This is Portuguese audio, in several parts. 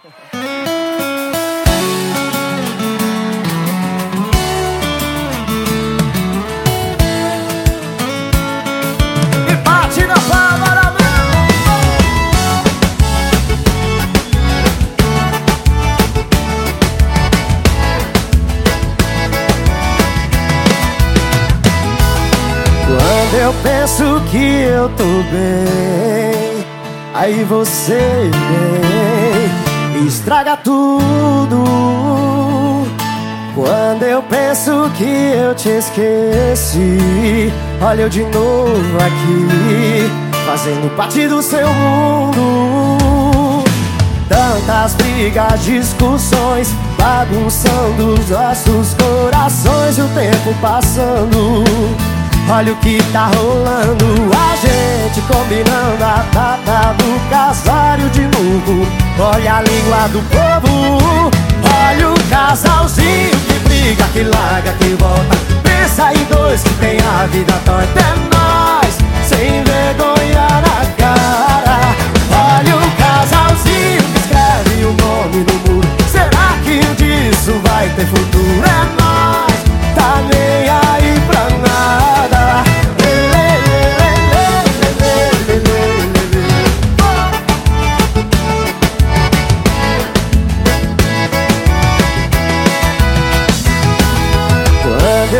Eu penso que eu tô bem, aí você vem estraga tudo. Quando eu penso que eu te esqueci, olha eu de novo aqui, fazendo parte do seu mundo. Tantas brigas, discussões, bagunçando os nossos corações, o tempo passando. Olha o que tá rolando A gente combinando a data do casário de novo Olha do povo. Olha o casalzinho que briga, que larga, que volta. Pensa em dois que tem a vida torta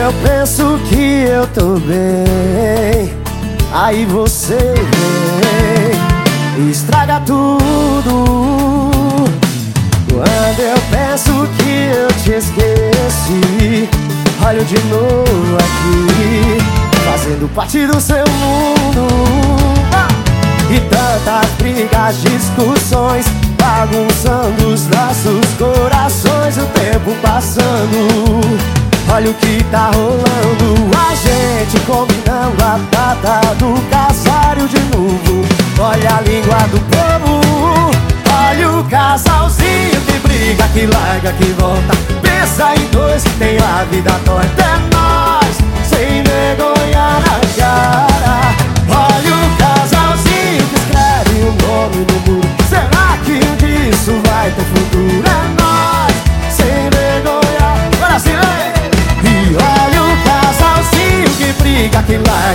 eu penso que eu tô bem. Aí você vem estraga tudo. Quando eu penso que eu te esqueci Olho de novo aqui Fazendo parte do seu mundo. E tantas brigas, discussões Bagunçando os nossos corações O tempo passando Olha o que tá rolando. A gente combinando a data do casário de novo. Olha a língua do povo. Olha o casalzinho que briga, que larga, que volta. Pensa em dois tem a vida torta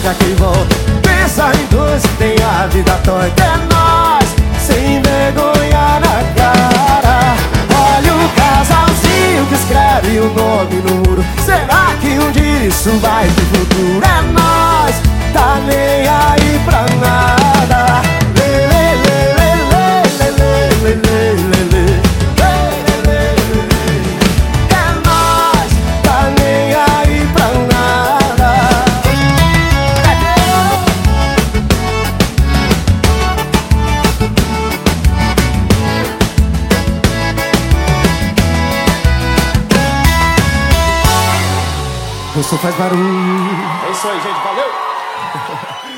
larga, que volta Pensa em dois, tem a vida torta É nós, sem vergonha na cara. Olha o casalzinho que escreve o nome no muro. Será que um dia isso vai ter futuro? Você faz barulho. É isso aí, gente. Valeu!